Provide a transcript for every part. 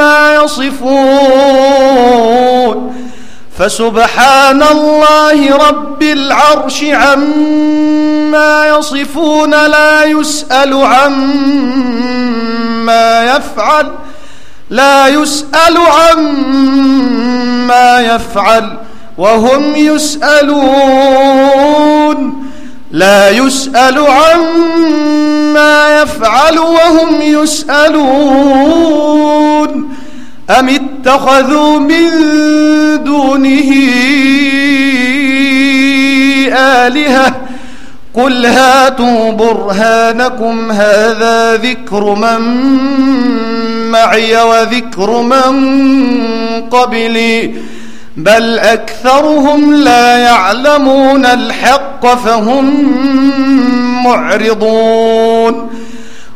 عما يصفون. فسبحان الله رب العرش عما يصفون لا يسأل عما يفعل لا يسأل عما يفعل وهم يسألون لا يسأل عما يفعل وهم يسألون. أم اتخذوا من دونه آلهة؟ قل هاتوا برهانكم هذا ذكر من معي وذكر من قبلي بل أكثرهم لا يعلمون الحق فهم معرضون.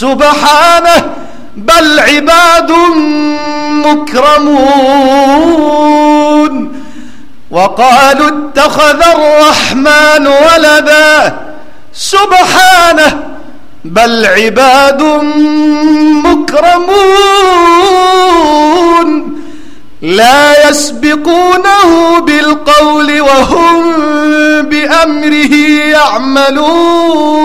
سبحانه بل عباد مكرمون. وقالوا اتخذ الرحمن ولدا. سبحانه بل عباد مكرمون. لا يسبقونه بالقول وهم بأمره يعملون.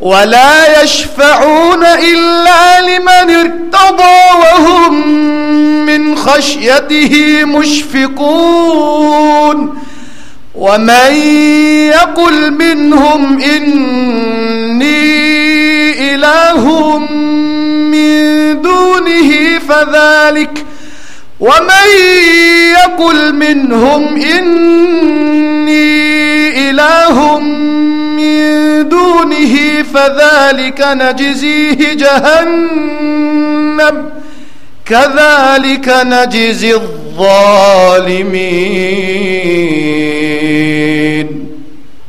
ولا يشفعون إلا لمن ارتضى وهم من خشيته مشفقون ومن يقل منهم إني إله من دونه فذلك ومن يقل منهم إني إله من دونه فذلك نجزيه جهنم كذلك نجزي الظالمين.